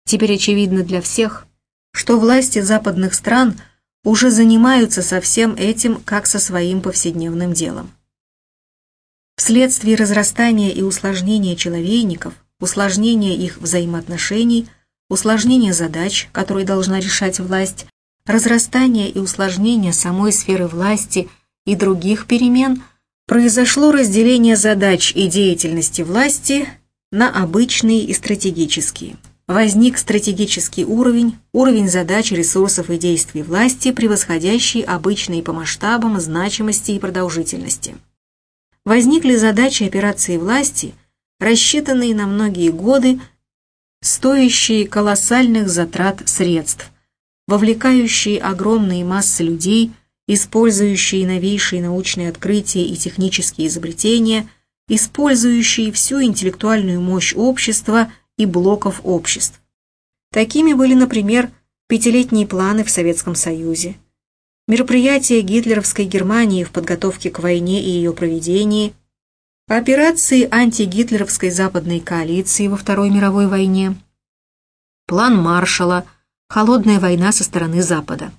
Теперь очевидно для всех, что власти западных стран уже занимаются со всем этим как со своим повседневным делом. Вследствие разрастания и усложнения человейников, усложнения их взаимоотношений, усложнения задач, которые должна решать власть, разрастания и усложнения самой сферы власти и других перемен, произошло разделение задач и деятельности власти на обычные и стратегические. Возник стратегический уровень, уровень задач, ресурсов и действий власти, превосходящий обычные по масштабам, значимости и продолжительности. Возникли задачи операции власти, рассчитанные на многие годы стоящие колоссальных затрат средств, вовлекающие огромные массы людей, использующие новейшие научные открытия и технические изобретения, использующие всю интеллектуальную мощь общества и блоков обществ. Такими были, например, пятилетние планы в Советском Союзе, мероприятия гитлеровской Германии в подготовке к войне и ее проведении, операции антигитлеровской западной коалиции во Второй мировой войне, план Маршалла, холодная война со стороны Запада.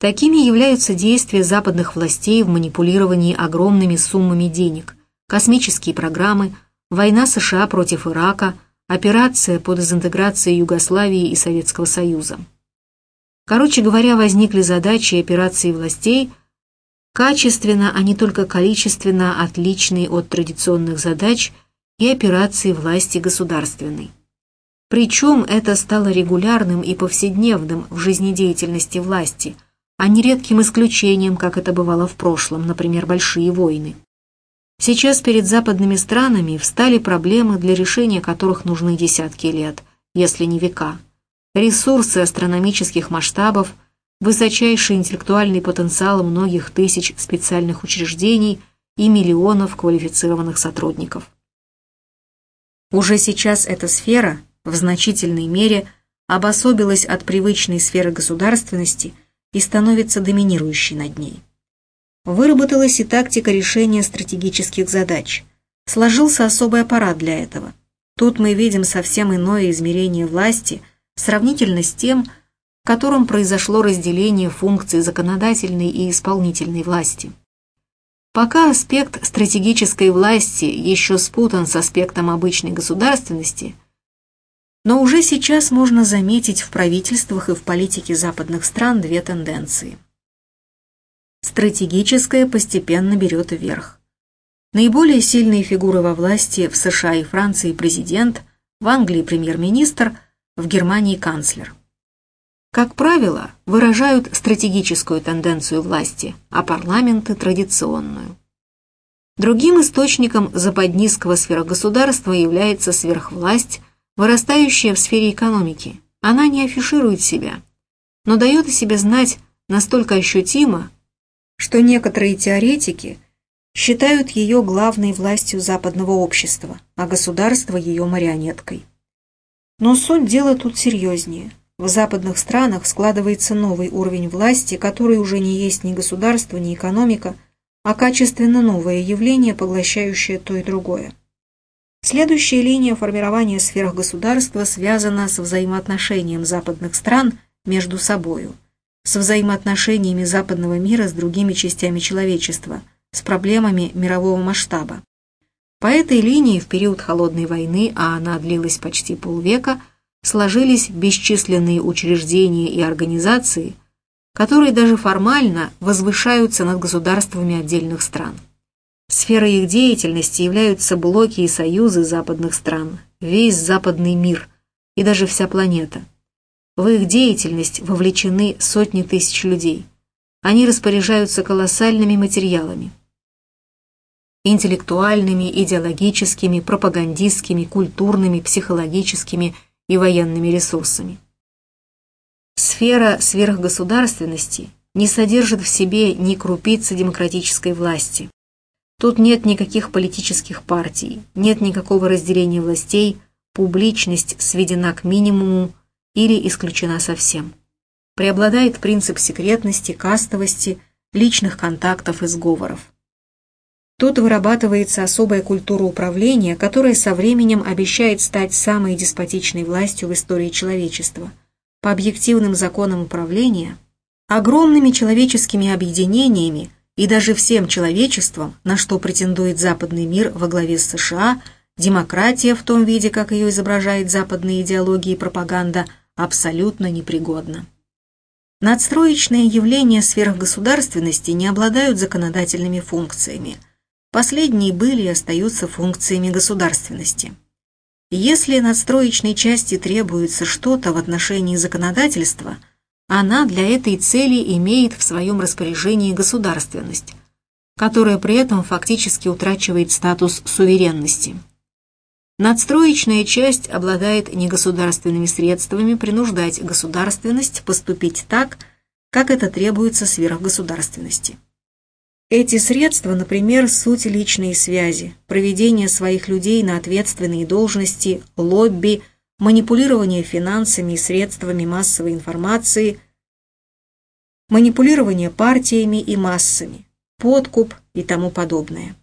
Такими являются действия западных властей в манипулировании огромными суммами денег, космические программы, война США против Ирака, операция по дезинтеграции Югославии и Советского Союза. Короче говоря, возникли задачи и операции властей, качественно, а не только количественно отличные от традиционных задач и операций власти государственной. Причем это стало регулярным и повседневным в жизнедеятельности власти, а не редким исключением, как это бывало в прошлом, например, большие войны. Сейчас перед западными странами встали проблемы, для решения которых нужны десятки лет, если не века ресурсы астрономических масштабов, высочайший интеллектуальный потенциал многих тысяч специальных учреждений и миллионов квалифицированных сотрудников. Уже сейчас эта сфера в значительной мере обособилась от привычной сферы государственности и становится доминирующей над ней. Выработалась и тактика решения стратегических задач. Сложился особый аппарат для этого. Тут мы видим совсем иное измерение власти – сравнительно с тем, в котором произошло разделение функций законодательной и исполнительной власти. Пока аспект стратегической власти еще спутан с аспектом обычной государственности, но уже сейчас можно заметить в правительствах и в политике западных стран две тенденции. Стратегическая постепенно берет вверх. Наиболее сильные фигуры во власти в США и Франции президент, в Англии премьер-министр – в Германии канцлер. Как правило, выражают стратегическую тенденцию власти, а парламенты – традиционную. Другим источником западнистского сферогосударства является сверхвласть, вырастающая в сфере экономики. Она не афиширует себя, но дает о себе знать настолько ощутимо, что некоторые теоретики считают ее главной властью западного общества, а государство ее марионеткой. Но суть дела тут серьезнее. В западных странах складывается новый уровень власти, который уже не есть ни государство, ни экономика, а качественно новое явление, поглощающее то и другое. Следующая линия формирования сверхгосударства связана с взаимоотношением западных стран между собою, с взаимоотношениями западного мира с другими частями человечества, с проблемами мирового масштаба. По этой линии в период Холодной войны, а она длилась почти полвека, сложились бесчисленные учреждения и организации, которые даже формально возвышаются над государствами отдельных стран. Сферой их деятельности являются блоки и союзы западных стран, весь западный мир и даже вся планета. В их деятельность вовлечены сотни тысяч людей. Они распоряжаются колоссальными материалами интеллектуальными, идеологическими, пропагандистскими, культурными, психологическими и военными ресурсами. Сфера сверхгосударственности не содержит в себе ни крупицы демократической власти. Тут нет никаких политических партий, нет никакого разделения властей, публичность сведена к минимуму или исключена совсем. Преобладает принцип секретности, кастовости, личных контактов и сговоров. Тут вырабатывается особая культура управления, которая со временем обещает стать самой деспотичной властью в истории человечества. По объективным законам управления, огромными человеческими объединениями и даже всем человечеством, на что претендует западный мир во главе с США, демократия в том виде, как ее изображает западная идеология и пропаганда, абсолютно непригодна. Надстроечные явления сверхгосударственности не обладают законодательными функциями – Последние были и остаются функциями государственности. Если надстроечной части требуется что-то в отношении законодательства, она для этой цели имеет в своем распоряжении государственность, которая при этом фактически утрачивает статус суверенности. Надстроечная часть обладает негосударственными средствами принуждать государственность поступить так, как это требуется сверхгосударственности. Эти средства, например, суть личные связи, проведение своих людей на ответственные должности, лобби, манипулирование финансами и средствами массовой информации, манипулирование партиями и массами, подкуп и тому подобное.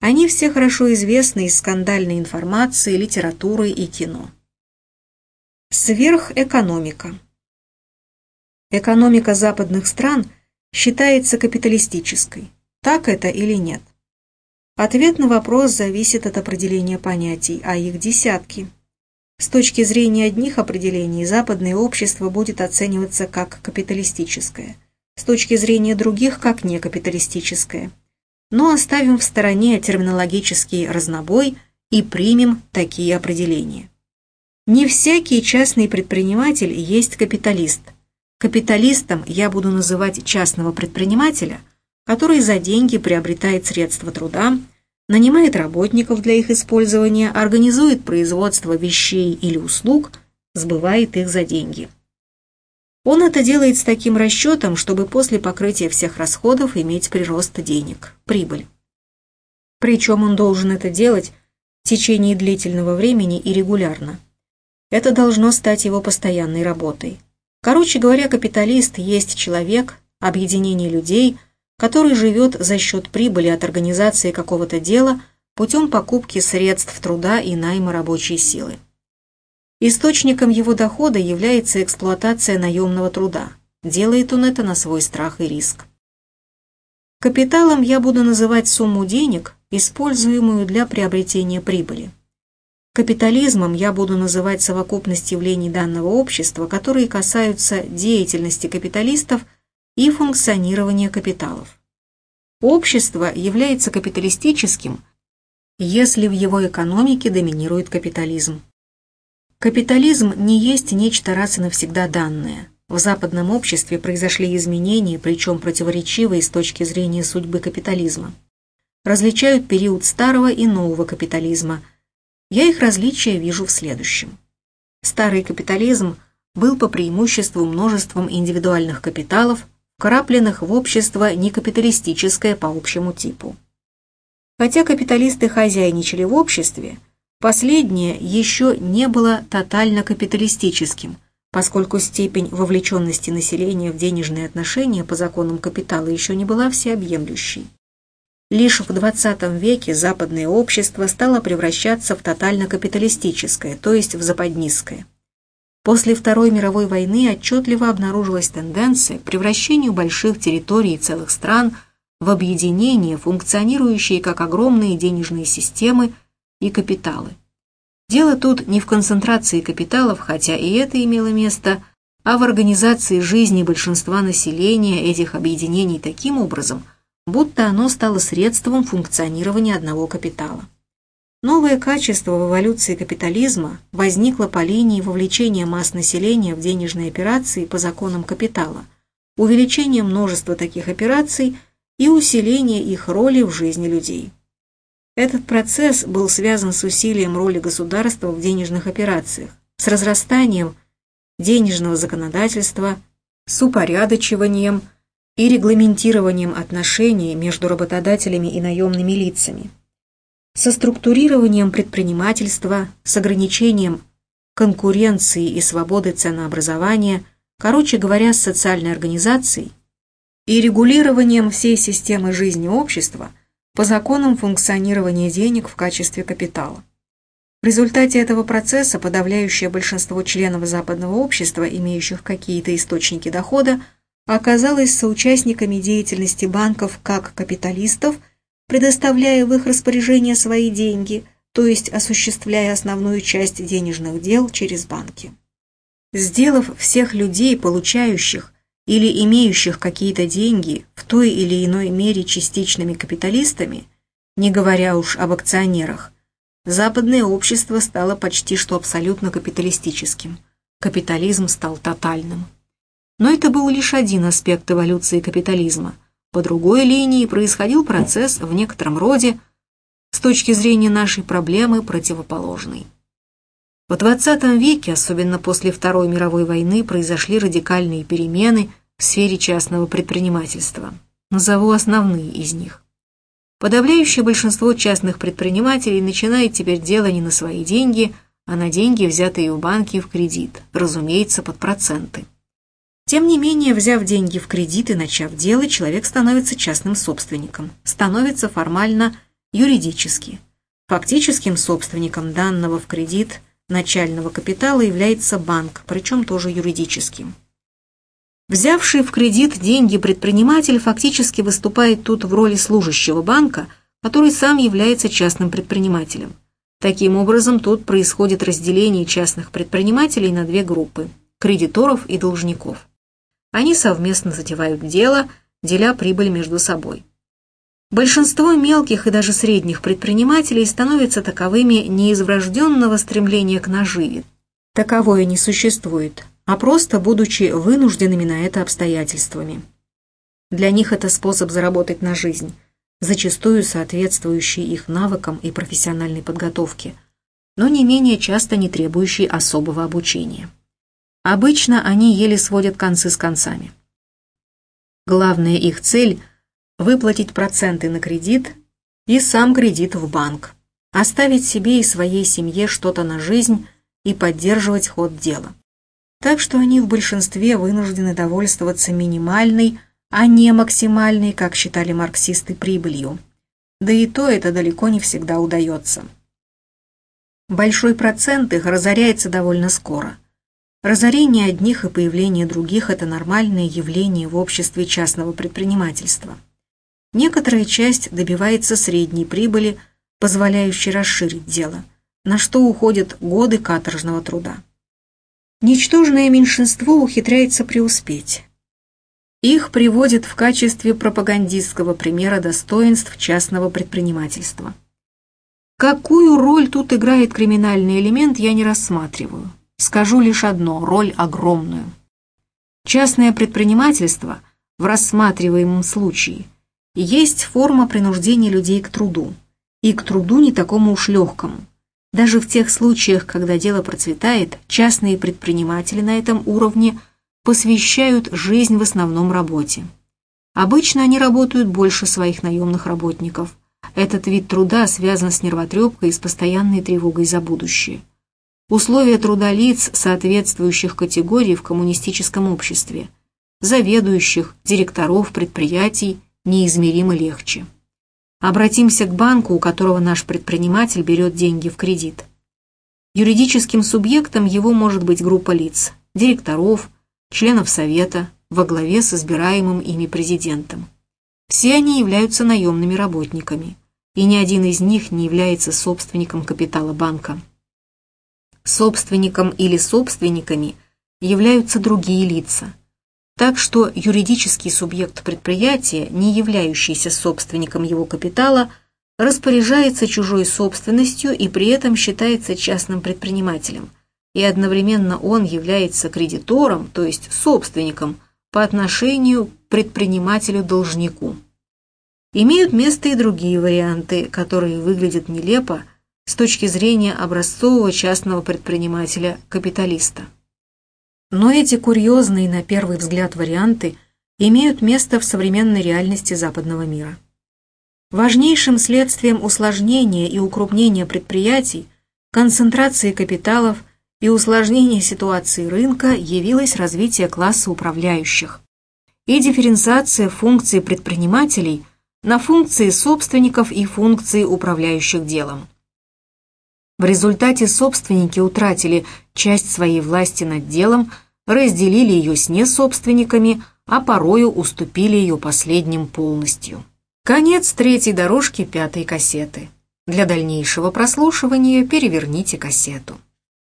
Они все хорошо известны из скандальной информации, литературы и кино. Сверхэкономика. Экономика западных стран считается капиталистической. Так это или нет? Ответ на вопрос зависит от определения понятий, а их десятки. С точки зрения одних определений западное общество будет оцениваться как капиталистическое, с точки зрения других как некапиталистическое – но оставим в стороне терминологический разнобой и примем такие определения. Не всякий частный предприниматель есть капиталист. Капиталистом я буду называть частного предпринимателя, который за деньги приобретает средства труда, нанимает работников для их использования, организует производство вещей или услуг, сбывает их за деньги. Он это делает с таким расчетом, чтобы после покрытия всех расходов иметь прирост денег, прибыль. Причем он должен это делать в течение длительного времени и регулярно. Это должно стать его постоянной работой. Короче говоря, капиталист есть человек, объединение людей, который живет за счет прибыли от организации какого-то дела путем покупки средств труда и найма рабочей силы. Источником его дохода является эксплуатация наемного труда. Делает он это на свой страх и риск. Капиталом я буду называть сумму денег, используемую для приобретения прибыли. Капитализмом я буду называть совокупность явлений данного общества, которые касаются деятельности капиталистов и функционирования капиталов. Общество является капиталистическим, если в его экономике доминирует капитализм. Капитализм не есть нечто раз и навсегда данное. В западном обществе произошли изменения, причем противоречивые с точки зрения судьбы капитализма. Различают период старого и нового капитализма. Я их различия вижу в следующем. Старый капитализм был по преимуществу множеством индивидуальных капиталов, вкрапленных в общество некапиталистическое по общему типу. Хотя капиталисты хозяйничали в обществе, Последнее еще не было тотально капиталистическим, поскольку степень вовлеченности населения в денежные отношения по законам капитала еще не была всеобъемлющей. Лишь в XX веке западное общество стало превращаться в тотально капиталистическое, то есть в западнистское. После Второй мировой войны отчетливо обнаружилась тенденция к превращению больших территорий и целых стран в объединения, функционирующие как огромные денежные системы и капиталы. Дело тут не в концентрации капиталов, хотя и это имело место, а в организации жизни большинства населения этих объединений таким образом, будто оно стало средством функционирования одного капитала. Новое качество в эволюции капитализма возникло по линии вовлечения масс населения в денежные операции по законам капитала, увеличения множества таких операций и усиления их роли в жизни людей. Этот процесс был связан с усилием роли государства в денежных операциях, с разрастанием денежного законодательства, с упорядочиванием и регламентированием отношений между работодателями и наемными лицами, со структурированием предпринимательства, с ограничением конкуренции и свободы ценообразования, короче говоря, с социальной организацией и регулированием всей системы жизни общества – по законам функционирования денег в качестве капитала. В результате этого процесса подавляющее большинство членов западного общества, имеющих какие-то источники дохода, оказалось соучастниками деятельности банков как капиталистов, предоставляя в их распоряжение свои деньги, то есть осуществляя основную часть денежных дел через банки. Сделав всех людей, получающих или имеющих какие-то деньги в той или иной мере частичными капиталистами, не говоря уж об акционерах, западное общество стало почти что абсолютно капиталистическим. Капитализм стал тотальным. Но это был лишь один аспект эволюции капитализма. По другой линии происходил процесс в некотором роде с точки зрения нашей проблемы противоположный. В XX веке, особенно после Второй мировой войны, произошли радикальные перемены в сфере частного предпринимательства. Назову основные из них. Подавляющее большинство частных предпринимателей начинает теперь дело не на свои деньги, а на деньги, взятые в банке в кредит, разумеется, под проценты. Тем не менее, взяв деньги в кредит и начав дело, человек становится частным собственником, становится формально юридически. Фактическим собственником данного в кредит начального капитала является банк, причем тоже юридическим. Взявший в кредит деньги предприниматель фактически выступает тут в роли служащего банка, который сам является частным предпринимателем. Таким образом, тут происходит разделение частных предпринимателей на две группы – кредиторов и должников. Они совместно затевают дело, деля прибыль между собой. Большинство мелких и даже средних предпринимателей становятся таковыми не из врожденного стремления к наживе. Таковое не существует, а просто будучи вынужденными на это обстоятельствами. Для них это способ заработать на жизнь, зачастую соответствующий их навыкам и профессиональной подготовке, но не менее часто не требующий особого обучения. Обычно они еле сводят концы с концами. Главная их цель – выплатить проценты на кредит и сам кредит в банк, оставить себе и своей семье что-то на жизнь и поддерживать ход дела так что они в большинстве вынуждены довольствоваться минимальной, а не максимальной, как считали марксисты, прибылью. Да и то это далеко не всегда удается. Большой процент их разоряется довольно скоро. Разорение одних и появление других – это нормальное явление в обществе частного предпринимательства. Некоторая часть добивается средней прибыли, позволяющей расширить дело, на что уходят годы каторжного труда. Ничтожное меньшинство ухитряется преуспеть. Их приводят в качестве пропагандистского примера достоинств частного предпринимательства. Какую роль тут играет криминальный элемент, я не рассматриваю. Скажу лишь одно – роль огромную. Частное предпринимательство в рассматриваемом случае есть форма принуждения людей к труду, и к труду не такому уж легкому – даже в тех случаях, когда дело процветает, частные предприниматели на этом уровне посвящают жизнь в основном работе. Обычно они работают больше своих наемных работников. Этот вид труда связан с нервотрепкой и с постоянной тревогой за будущее. Условия труда лиц, соответствующих категории в коммунистическом обществе, заведующих, директоров предприятий, неизмеримо легче. Обратимся к банку, у которого наш предприниматель берет деньги в кредит. Юридическим субъектом его может быть группа лиц, директоров, членов совета, во главе с избираемым ими президентом. Все они являются наемными работниками, и ни один из них не является собственником капитала банка. Собственником или собственниками являются другие лица, так что юридический субъект предприятия, не являющийся собственником его капитала, распоряжается чужой собственностью и при этом считается частным предпринимателем, и одновременно он является кредитором, то есть собственником, по отношению к предпринимателю-должнику. Имеют место и другие варианты, которые выглядят нелепо с точки зрения образцового частного предпринимателя-капиталиста. Но эти курьезные на первый взгляд варианты имеют место в современной реальности западного мира. Важнейшим следствием усложнения и укрупнения предприятий, концентрации капиталов и усложнения ситуации рынка явилось развитие класса управляющих и дифференциация функций предпринимателей на функции собственников и функции управляющих делом. В результате собственники утратили часть своей власти над делом, разделили ее с несобственниками, а порою уступили ее последним полностью. Конец третьей дорожки пятой кассеты. Для дальнейшего прослушивания переверните кассету.